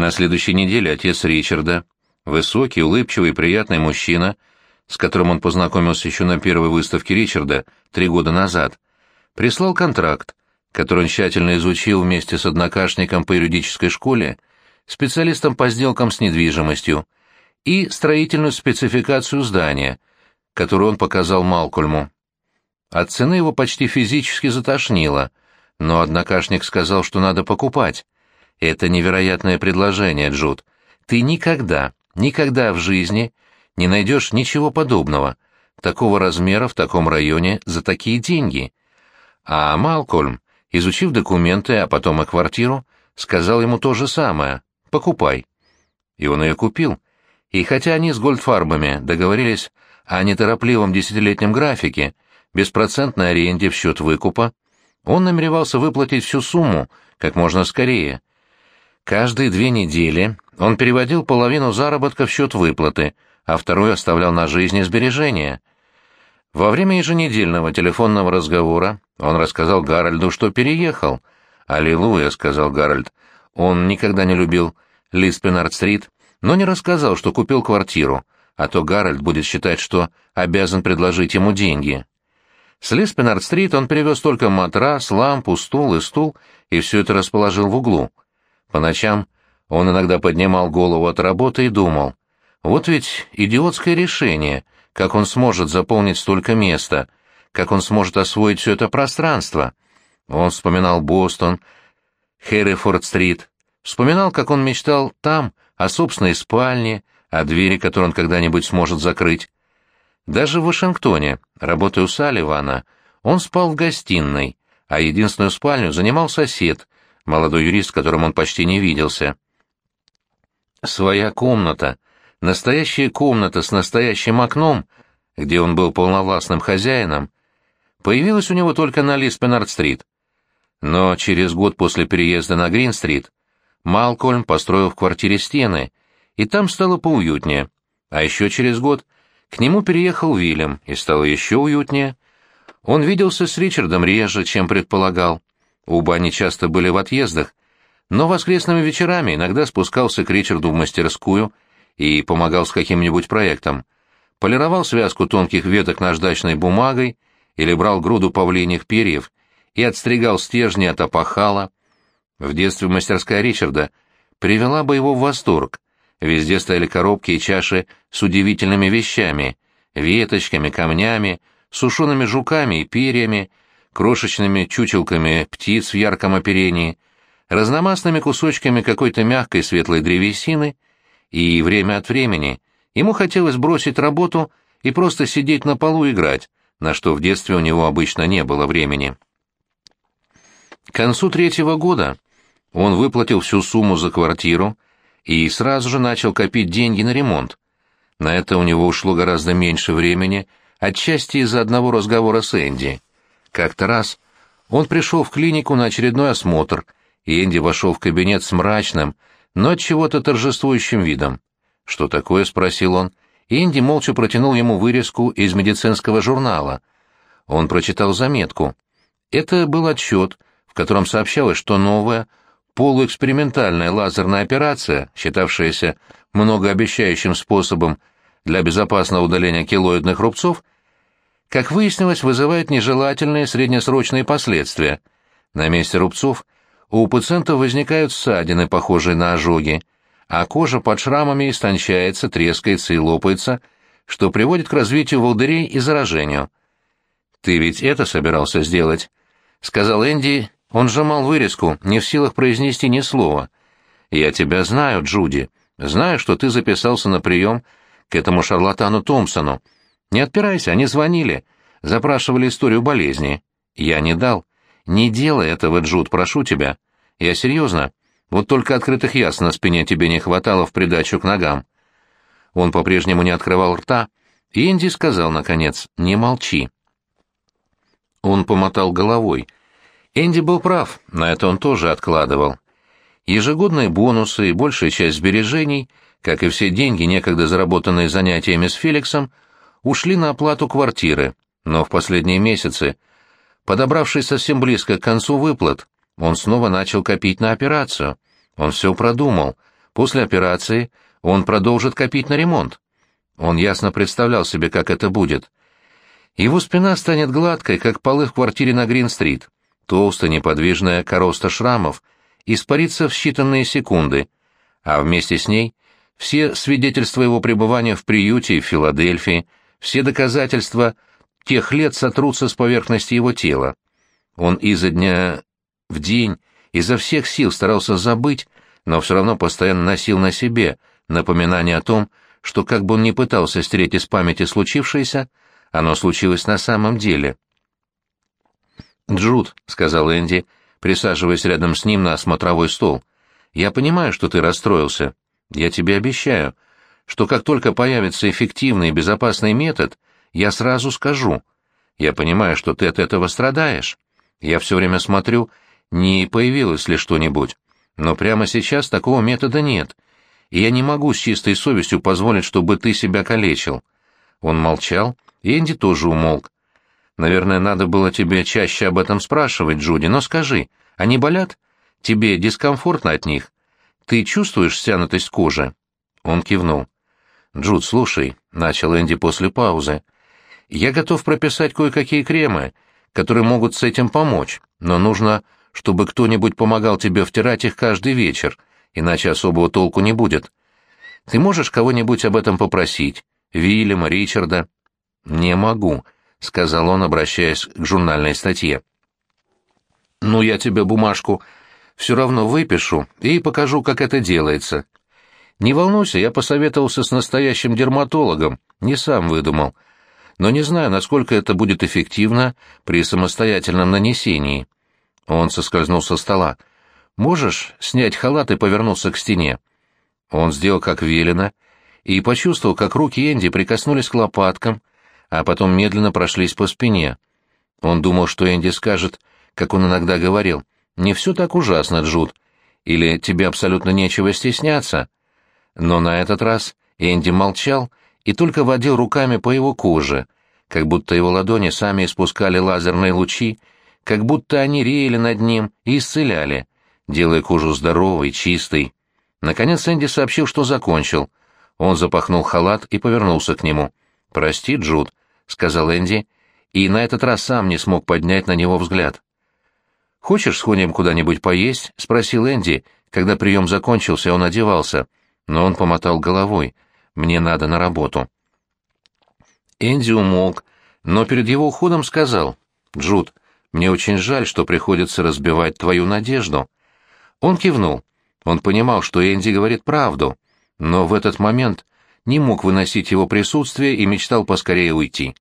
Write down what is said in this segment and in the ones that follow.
На следующей неделе отец Ричарда, высокий, улыбчивый, приятный мужчина, с которым он познакомился еще на первой выставке Ричарда три года назад, прислал контракт, который он тщательно изучил вместе с однокашником по юридической школе, специалистом по сделкам с недвижимостью, и строительную спецификацию здания, которую он показал Малкольму. От цены его почти физически затошнило, но однокашник сказал, что надо покупать. Это невероятное предложение, Джуд. Ты никогда, никогда в жизни не найдешь ничего подобного, такого размера в таком районе за такие деньги. А Малкольм, изучив документы, а потом и квартиру, сказал ему то же самое — покупай. И он ее купил. И хотя они с Гольдфарбами договорились о неторопливом десятилетнем графике, беспроцентной аренде в счет выкупа, он намеревался выплатить всю сумму как можно скорее. Каждые две недели он переводил половину заработка в счет выплаты, а вторую оставлял на жизнь и сбережения. Во время еженедельного телефонного разговора он рассказал Гарольду, что переехал. «Аллилуйя», — сказал Гарольд. Он никогда не любил Лиспенард-стрит, но не рассказал, что купил квартиру, а то Гарольд будет считать, что обязан предложить ему деньги. С Лиспенард-стрит он привез только матрас, лампу, стул и стул, и все это расположил в углу. По ночам он иногда поднимал голову от работы и думал, вот ведь идиотское решение, как он сможет заполнить столько места, как он сможет освоить все это пространство. Он вспоминал Бостон, Хэррифорд-стрит, вспоминал, как он мечтал там о собственной спальне, о двери, которую он когда-нибудь сможет закрыть. Даже в Вашингтоне, работая у Салливана, он спал в гостиной, а единственную спальню занимал сосед, молодой юрист, с которым он почти не виделся. Своя комната, настоящая комната с настоящим окном, где он был полновластным хозяином, появилась у него только на Лиспенард-стрит. Но через год после переезда на Грин-стрит Малкольм построил в квартире стены, и там стало поуютнее, а еще через год — к нему переехал Вильям, и стало еще уютнее. Он виделся с Ричардом реже, чем предполагал. Оба они часто были в отъездах, но воскресными вечерами иногда спускался к Ричарду в мастерскую и помогал с каким-нибудь проектом. Полировал связку тонких веток наждачной бумагой или брал груду павлиньих перьев и отстригал стержни от опахала. В детстве мастерская Ричарда привела бы его в восторг — Везде стояли коробки и чаши с удивительными вещами, веточками, камнями, сушеными жуками и перьями, крошечными чучелками птиц в ярком оперении, разномастными кусочками какой-то мягкой светлой древесины, и время от времени ему хотелось бросить работу и просто сидеть на полу играть, на что в детстве у него обычно не было времени. К концу третьего года он выплатил всю сумму за квартиру, и сразу же начал копить деньги на ремонт. На это у него ушло гораздо меньше времени, отчасти из-за одного разговора с Энди. Как-то раз он пришел в клинику на очередной осмотр, и Энди вошел в кабинет с мрачным, но от чего-то торжествующим видом. «Что такое?» — спросил он. Энди молча протянул ему вырезку из медицинского журнала. Он прочитал заметку. Это был отчет, в котором сообщалось, что новое — полуэкспериментальная лазерная операция, считавшаяся многообещающим способом для безопасного удаления килоидных рубцов, как выяснилось, вызывает нежелательные среднесрочные последствия. На месте рубцов у пациентов возникают ссадины, похожие на ожоги, а кожа под шрамами истончается, трескается и лопается, что приводит к развитию волдырей и заражению. «Ты ведь это собирался сделать?» — сказал Энди он сжимал вырезку, не в силах произнести ни слова. «Я тебя знаю, Джуди. Знаю, что ты записался на прием к этому шарлатану Томпсону. Не отпирайся, они звонили. Запрашивали историю болезни. Я не дал. Не делай этого, Джуд, прошу тебя. Я серьезно. Вот только открытых яс на спине тебе не хватало в придачу к ногам». Он по-прежнему не открывал рта, и Энди сказал, наконец, «Не молчи». Он помотал головой — Энди был прав, на это он тоже откладывал. Ежегодные бонусы и большая часть сбережений, как и все деньги, некогда заработанные занятиями с Феликсом, ушли на оплату квартиры, но в последние месяцы, подобравшись совсем близко к концу выплат, он снова начал копить на операцию. Он все продумал, после операции он продолжит копить на ремонт. Он ясно представлял себе, как это будет. Его спина станет гладкой, как полы в квартире на Грин-стрит. Толстая, неподвижная короста шрамов испарится в считанные секунды, а вместе с ней все свидетельства его пребывания в приюте в Филадельфии, все доказательства тех лет сотрутся с поверхности его тела. Он изо дня в день изо всех сил старался забыть, но все равно постоянно носил на себе напоминание о том, что как бы он ни пытался стереть из памяти случившееся, оно случилось на самом деле. «Джуд», — сказал Энди, присаживаясь рядом с ним на смотровой стол, — «я понимаю, что ты расстроился. Я тебе обещаю, что как только появится эффективный и безопасный метод, я сразу скажу. Я понимаю, что ты от этого страдаешь. Я все время смотрю, не появилось ли что-нибудь. Но прямо сейчас такого метода нет, и я не могу с чистой совестью позволить, чтобы ты себя калечил». Он молчал, и Энди тоже умолк. «Наверное, надо было тебе чаще об этом спрашивать, Джуди, но скажи, они болят? Тебе дискомфортно от них? Ты чувствуешь стянутость кожи?» Он кивнул. «Джуд, слушай», — начал Энди после паузы, — «я готов прописать кое-какие кремы, которые могут с этим помочь, но нужно чтобы кто-нибудь помогал тебе втирать их каждый вечер, иначе особого толку не будет. Ты можешь кого-нибудь об этом попросить? Вильяма, Ричарда?» «Не могу», — сказал он, обращаясь к журнальной статье. «Ну, я тебе бумажку все равно выпишу и покажу, как это делается. Не волнуйся, я посоветовался с настоящим дерматологом, не сам выдумал, но не знаю, насколько это будет эффективно при самостоятельном нанесении». Он соскользнул со стола. «Можешь снять халат и повернуться к стене?» Он сделал как велено и почувствовал, как руки Энди прикоснулись к лопаткам, а потом медленно прошлись по спине. Он думал, что Энди скажет, как он иногда говорил, «Не все так ужасно, Джуд», или «Тебе абсолютно нечего стесняться». Но на этот раз Энди молчал и только водил руками по его коже, как будто его ладони сами испускали лазерные лучи как будто они реяли над ним и исцеляли, делая кожу здоровой, чистой. Наконец Энди сообщил, что закончил. Он запахнул халат и повернулся к нему. «Прости, Джуд», — сказал Энди, и на этот раз сам не смог поднять на него взгляд. «Хочешь, сходим куда-нибудь поесть?» — спросил Энди, когда прием закончился, он одевался. Но он помотал головой. «Мне надо на работу». Энди умолк, но перед его уходом сказал. «Джуд, мне очень жаль, что приходится разбивать твою надежду». Он кивнул. Он понимал, что Энди говорит правду, но в этот момент не мог выносить его присутствие и мечтал поскорее уйти.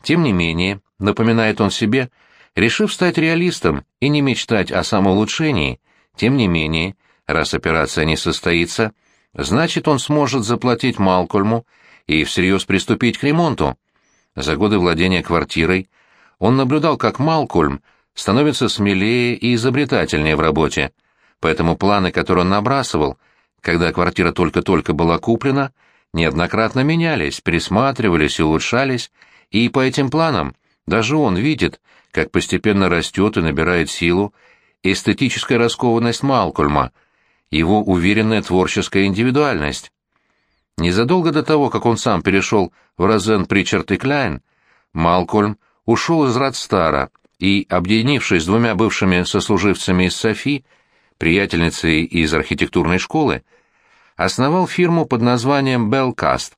Тем не менее, напоминает он себе, решив стать реалистом и не мечтать о самоулучшении, тем не менее, раз операция не состоится, значит, он сможет заплатить Малкольму и всерьез приступить к ремонту. За годы владения квартирой он наблюдал, как Малкольм становится смелее и изобретательнее в работе, поэтому планы, которые он набрасывал, когда квартира только-только была куплена, неоднократно менялись, пересматривались и улучшались, и по этим планам даже он видит, как постепенно растет и набирает силу эстетическая раскованность Малкольма, его уверенная творческая индивидуальность. Незадолго до того, как он сам перешел в Розен Причард и Кляйн, Малкольм ушел из Радстара и, объединившись с двумя бывшими сослуживцами из Софи, приятельницей из архитектурной школы, основал фирму под названием «Белкаст».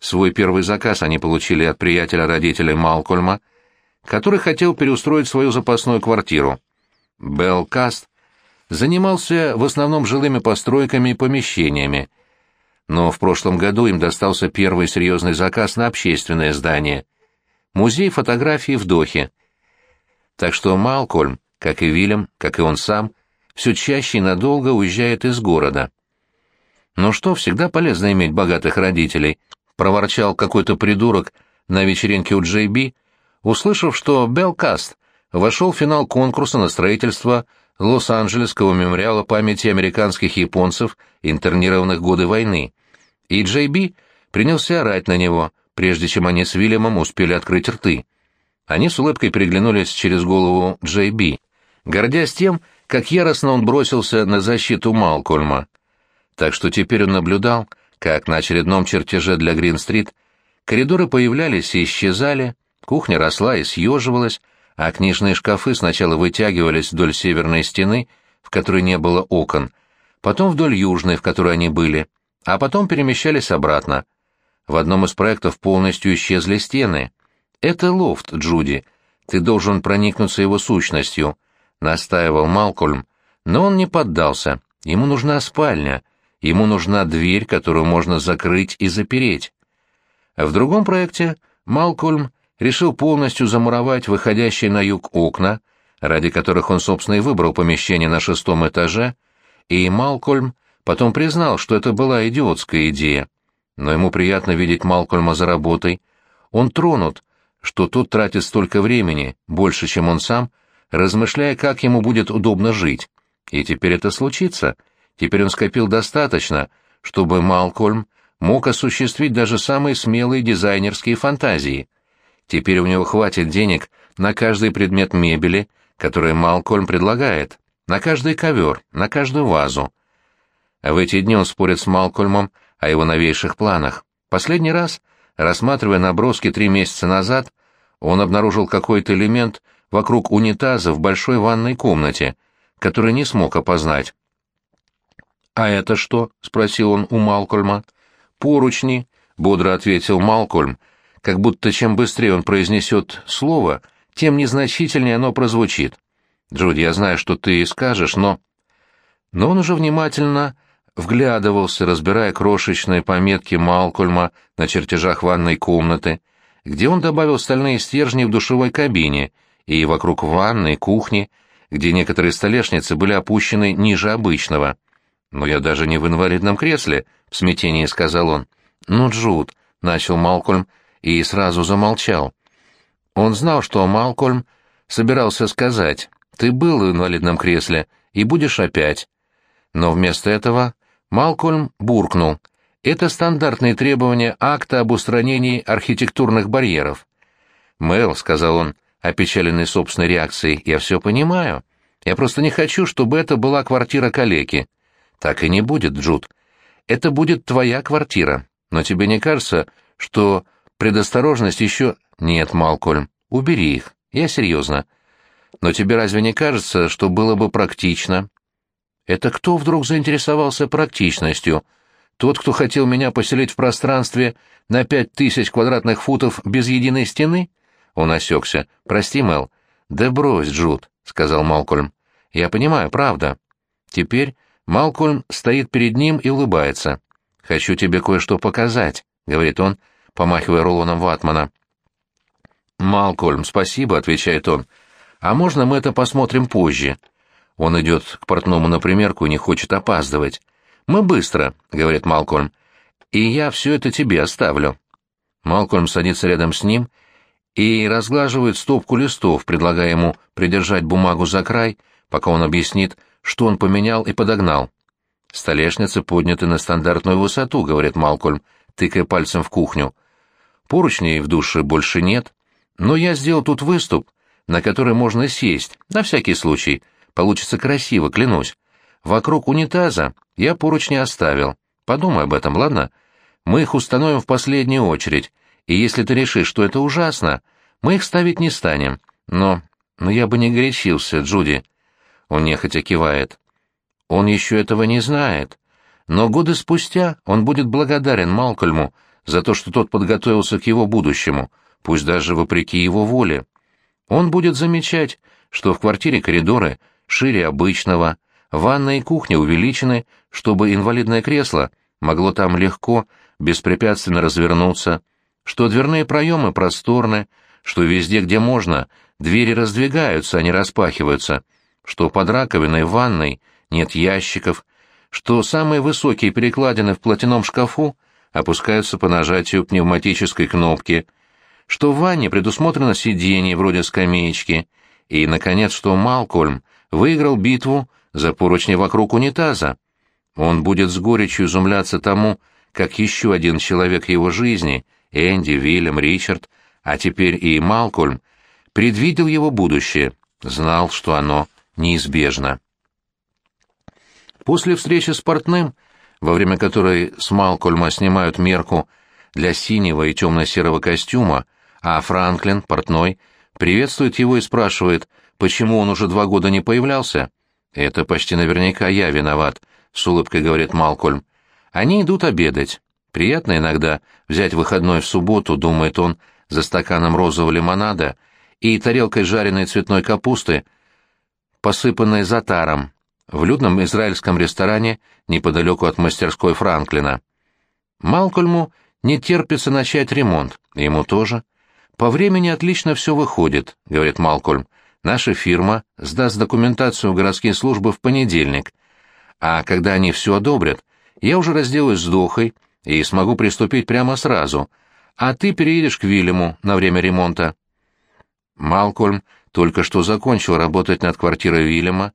Свой первый заказ они получили от приятеля родителей Малкольма, который хотел переустроить свою запасную квартиру. «Белкаст» занимался в основном жилыми постройками и помещениями, но в прошлом году им достался первый серьезный заказ на общественное здание – музей фотографии в Дохе. Так что Малкольм, как и Вильям, как и он сам, все чаще и надолго уезжает из города. «Ну что, всегда полезно иметь богатых родителей», — проворчал какой-то придурок на вечеринке у Джей Би, услышав, что Белкаст вошел в финал конкурса на строительство Лос-Анджелесского мемориала памяти американских японцев, интернированных годы войны. И Джей Би принялся орать на него — прежде чем они с Вильямом успели открыть рты. Они с улыбкой переглянулись через голову Джей Би, гордясь тем, как яростно он бросился на защиту Малкольма. Так что теперь он наблюдал, как на очередном чертеже для Грин-стрит коридоры появлялись и исчезали, кухня росла и съеживалась, а книжные шкафы сначала вытягивались вдоль северной стены, в которой не было окон, потом вдоль южной, в которой они были, а потом перемещались обратно. В одном из проектов полностью исчезли стены. «Это лофт, Джуди. Ты должен проникнуться его сущностью», — настаивал Малкольм, но он не поддался. Ему нужна спальня, ему нужна дверь, которую можно закрыть и запереть. В другом проекте Малкольм решил полностью замуровать выходящие на юг окна, ради которых он, собственно, и выбрал помещение на шестом этаже, и Малкольм потом признал, что это была идиотская идея. Но ему приятно видеть Малкольма за работой. Он тронут, что тот тратит столько времени, больше, чем он сам, размышляя, как ему будет удобно жить. И теперь это случится. Теперь он скопил достаточно, чтобы Малкольм мог осуществить даже самые смелые дизайнерские фантазии. Теперь у него хватит денег на каждый предмет мебели, который Малкольм предлагает, на каждый ковер, на каждую вазу. А в эти дни он спорит с Малкольмом о его новейших планах. Последний раз, рассматривая наброски три месяца назад, он обнаружил какой-то элемент вокруг унитаза в большой ванной комнате, который не смог опознать. «А это что?» — спросил он у Малкольма. «Поручни», — бодро ответил Малкольм, — как будто чем быстрее он произнесет слово, тем незначительнее оно прозвучит. «Джуди, я знаю, что ты скажешь, но...» Но он уже внимательно вглядывался, разбирая крошечные пометки Малкольма на чертежах ванной комнаты, где он добавил стальные стержни в душевой кабине и вокруг ванной, кухни, где некоторые столешницы были опущены ниже обычного. «Но я даже не в инвалидном кресле», — в смятении сказал он. «Ну, Джуд», — начал Малкольм, — и сразу замолчал. Он знал, что Малкольм собирался сказать «ты был в инвалидном кресле и будешь опять». Но вместо этого Малкольм буркнул «это стандартные требования акта об устранении архитектурных барьеров». «Мэл», — сказал он, опечаленный собственной реакцией, — «я все понимаю. Я просто не хочу, чтобы это была квартира калеки». «Так и не будет, Джуд. Это будет твоя квартира. Но тебе не кажется, что Предосторожность еще... Нет, Малкольм, убери их. Я серьезно. Но тебе разве не кажется, что было бы практично? Это кто вдруг заинтересовался практичностью? Тот, кто хотел меня поселить в пространстве на пять тысяч квадратных футов без единой стены? Он осекся. Прости, Мел. Да брось, Джуд, сказал Малкольм. Я понимаю, правда. Теперь Малкольм стоит перед ним и улыбается. «Хочу тебе кое-что показать», — говорит он, — помахивая рулоном ватмана. «Малкольм, спасибо», — отвечает он. «А можно мы это посмотрим позже?» Он идет к портному на примерку и не хочет опаздывать. «Мы быстро», — говорит Малкольм. «И я все это тебе оставлю». Малкольм садится рядом с ним и разглаживает стопку листов, предлагая ему придержать бумагу за край, пока он объяснит, что он поменял и подогнал. «Столешницы подняты на стандартную высоту», — говорит Малкольм, тыкая пальцем в кухню. Поручней в душе больше нет, но я сделал тут выступ, на который можно сесть, на всякий случай. Получится красиво, клянусь. Вокруг унитаза я поручни оставил. Подумай об этом, ладно? Мы их установим в последнюю очередь, и если ты решишь, что это ужасно, мы их ставить не станем. Но... но я бы не горячился, Джуди. Он нехотя кивает. Он еще этого не знает. Но годы спустя он будет благодарен Малкольму за то, что тот подготовился к его будущему, пусть даже вопреки его воле. Он будет замечать, что в квартире коридоры шире обычного, ванна и кухня увеличены, чтобы инвалидное кресло могло там легко, беспрепятственно развернуться, что дверные проемы просторны, что везде, где можно, двери раздвигаются, а не распахиваются, что под раковиной ванной нет ящиков, что самые высокие перекладины в платяном шкафу опускаются по нажатию пневматической кнопки, что в ванне предусмотрено сиденье вроде скамеечки, и, наконец, что Малкольм выиграл битву за поручни вокруг унитаза. Он будет с горечью изумляться тому, как еще один человек его жизни, Энди, Вильям, Ричард, а теперь и Малкольм, предвидел его будущее, знал, что оно неизбежно. После встречи с портным во время которой с Малкольма снимают мерку для синего и темно-серого костюма, а Франклин, портной, приветствует его и спрашивает, почему он уже два года не появлялся. «Это почти наверняка я виноват», — с улыбкой говорит Малкольм. «Они идут обедать. Приятно иногда взять выходной в субботу, думает он, за стаканом розового лимонада и тарелкой жареной цветной капусты, посыпанной затаром, в людном израильском ресторане неподалеку от мастерской Франклина. Малкольму не терпится начать ремонт, ему тоже. «По времени отлично все выходит», — говорит Малкольм. «Наша фирма сдаст документацию в городские службы в понедельник, а когда они все одобрят, я уже разделаюсь с Дохой и смогу приступить прямо сразу, а ты переедешь к Вильяму на время ремонта». Малкольм только что закончил работать над квартирой Вильяма,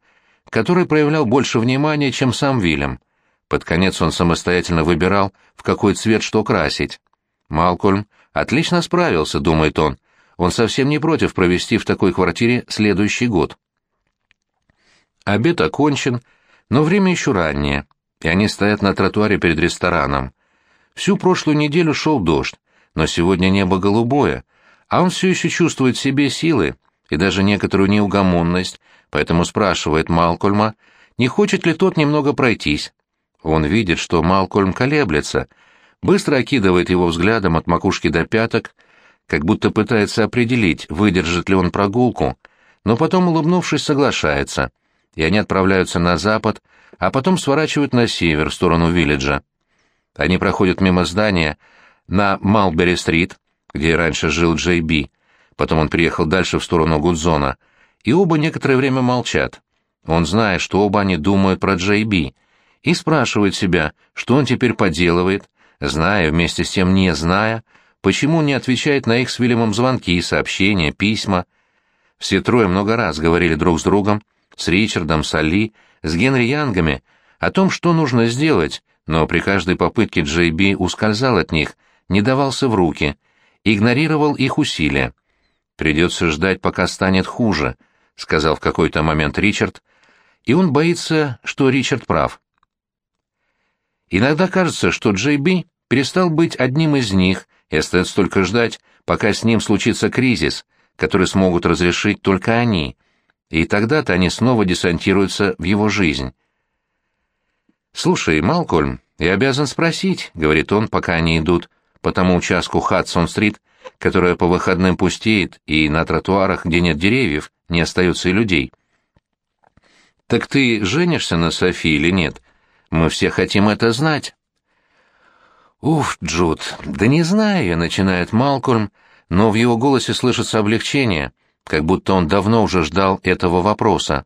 который проявлял больше внимания, чем сам Вильям. Под конец он самостоятельно выбирал, в какой цвет что красить. Малкольм отлично справился, думает он. Он совсем не против провести в такой квартире следующий год. Обед окончен, но время еще раннее, и они стоят на тротуаре перед рестораном. Всю прошлую неделю шел дождь, но сегодня небо голубое, а он все еще чувствует себе силы и даже некоторую неугомонность, поэтому спрашивает Малкольма, не хочет ли тот немного пройтись. Он видит, что Малкольм колеблется, быстро окидывает его взглядом от макушки до пяток, как будто пытается определить, выдержит ли он прогулку, но потом, улыбнувшись, соглашается, и они отправляются на запад, а потом сворачивают на север, в сторону Виллиджа. Они проходят мимо здания на Малбери-стрит, где раньше жил Джей Би, потом он приехал дальше в сторону Гудзона — и оба некоторое время молчат. Он знает, что оба они думают про Джей Би, и спрашивает себя, что он теперь поделывает, зная, вместе с тем не зная, почему не отвечает на их с Вильямом звонки, сообщения, письма. Все трое много раз говорили друг с другом, с Ричардом, с Али, с Генри Янгами, о том, что нужно сделать, но при каждой попытке Джей Би ускользал от них, не давался в руки, игнорировал их усилия. Придется ждать, пока станет хуже —— сказал в какой-то момент Ричард, и он боится, что Ричард прав. Иногда кажется, что Джей Би перестал быть одним из них, и остается только ждать, пока с ним случится кризис, который смогут разрешить только они, и тогда-то они снова десантируются в его жизнь. «Слушай, Малкольм, я обязан спросить», — говорит он, пока они идут, по тому участку Хадсон-стрит, которая по выходным пустеет, и на тротуарах, где нет деревьев, не остается и людей. «Так ты женишься на Софии или нет? Мы все хотим это знать». «Уф, Джуд, да не знаю я», — начинает Малкольм, но в его голосе слышится облегчение, как будто он давно уже ждал этого вопроса.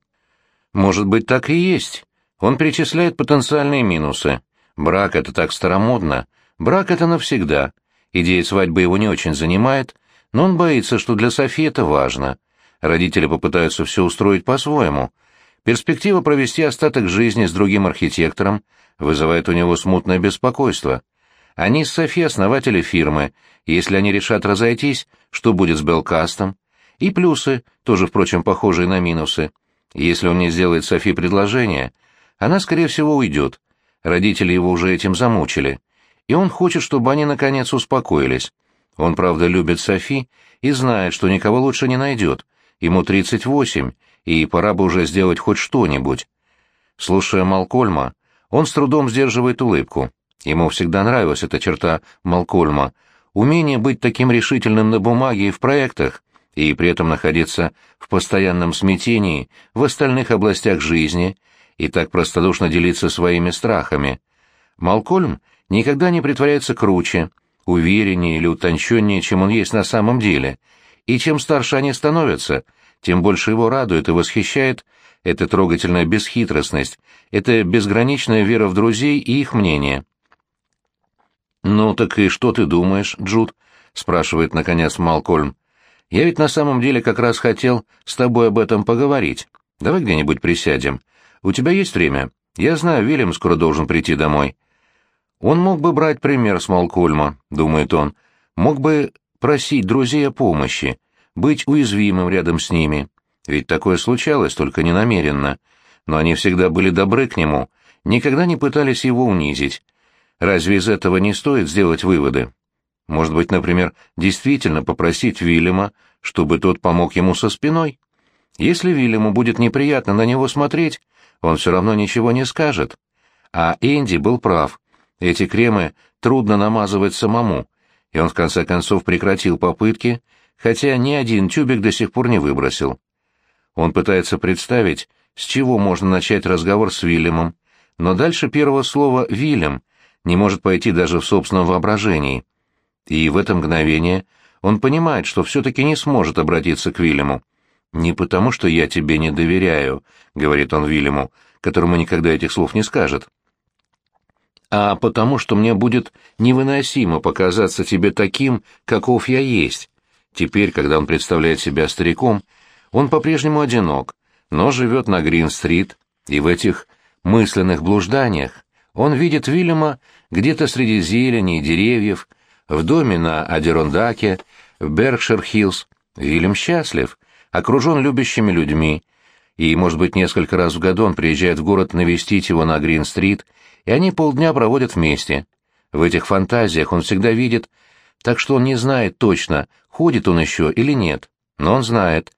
«Может быть, так и есть. Он перечисляет потенциальные минусы. Брак — это так старомодно. Брак — это навсегда. Идея свадьбы его не очень занимает, но он боится, что для Софии это важно. Родители попытаются все устроить по-своему. Перспектива провести остаток жизни с другим архитектором вызывает у него смутное беспокойство. Они с Софи основатели фирмы, если они решат разойтись, что будет с Белкастом? И плюсы, тоже, впрочем, похожие на минусы. Если он не сделает Софи предложение, она, скорее всего, уйдет. Родители его уже этим замучили. И он хочет, чтобы они, наконец, успокоились. Он, правда, любит Софи и знает, что никого лучше не найдет, Ему 38, и пора бы уже сделать хоть что-нибудь. Слушая Малкольма, он с трудом сдерживает улыбку. Ему всегда нравилась эта черта Малкольма — умение быть таким решительным на бумаге и в проектах, и при этом находиться в постоянном смятении в остальных областях жизни и так простодушно делиться своими страхами. Малкольм никогда не притворяется круче, увереннее или утонченнее, чем он есть на самом деле — и чем старше они становятся, тем больше его радует и восхищает эта трогательная бесхитростность, эта безграничная вера в друзей и их мнение. «Ну так и что ты думаешь, Джуд?» — спрашивает, наконец, Малкольм. «Я ведь на самом деле как раз хотел с тобой об этом поговорить. Давай где-нибудь присядем. У тебя есть время? Я знаю, Вильям скоро должен прийти домой». Он мог бы брать пример с Малкольма, думает он, мог бы просить друзей о помощи, быть уязвимым рядом с ними. Ведь такое случалось, только ненамеренно. Но они всегда были добры к нему, никогда не пытались его унизить. Разве из этого не стоит сделать выводы? Может быть, например, действительно попросить Вильяма, чтобы тот помог ему со спиной? Если Вильяму будет неприятно на него смотреть, он все равно ничего не скажет. А Энди был прав. Эти кремы трудно намазывать самому, и он в конце концов прекратил попытки, хотя ни один тюбик до сих пор не выбросил. Он пытается представить, с чего можно начать разговор с Вильямом, но дальше первого слова «Вильям» не может пойти даже в собственном воображении. И в это мгновение он понимает, что все-таки не сможет обратиться к Вильяму. «Не потому, что я тебе не доверяю», — говорит он Вильяму, которому никогда этих слов не скажет, «а потому, что мне будет невыносимо показаться тебе таким, каков я есть». Теперь, когда он представляет себя стариком, он по-прежнему одинок, но живет на Грин-стрит, и в этих мысленных блужданиях он видит Вильяма где-то среди зелени и деревьев, в доме на Адерондаке, в Беркшир-Хиллз. Вильям счастлив, окружен любящими людьми, и, может быть, несколько раз в году он приезжает в город навестить его на Грин-стрит, и они полдня проводят вместе. В этих фантазиях он всегда видит, так что он не знает точно, ходит он еще или нет, но он знает.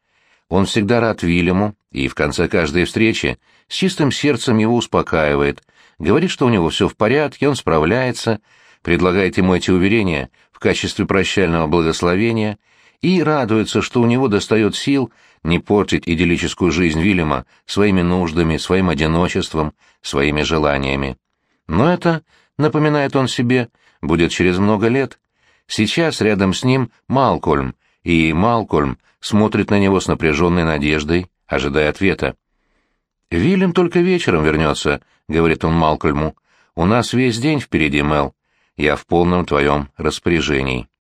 Он всегда рад Вильяму, и в конце каждой встречи с чистым сердцем его успокаивает, говорит, что у него все в порядке, он справляется, предлагает ему эти уверения в качестве прощального благословения — и радуется, что у него достает сил не портить идиллическую жизнь Вильяма своими нуждами, своим одиночеством, своими желаниями. Но это, напоминает он себе, будет через много лет. Сейчас рядом с ним Малкольм, и Малкольм смотрит на него с напряженной надеждой, ожидая ответа. «Вильям только вечером вернется», — говорит он Малкольму. «У нас весь день впереди, Мел. Я в полном твоем распоряжении».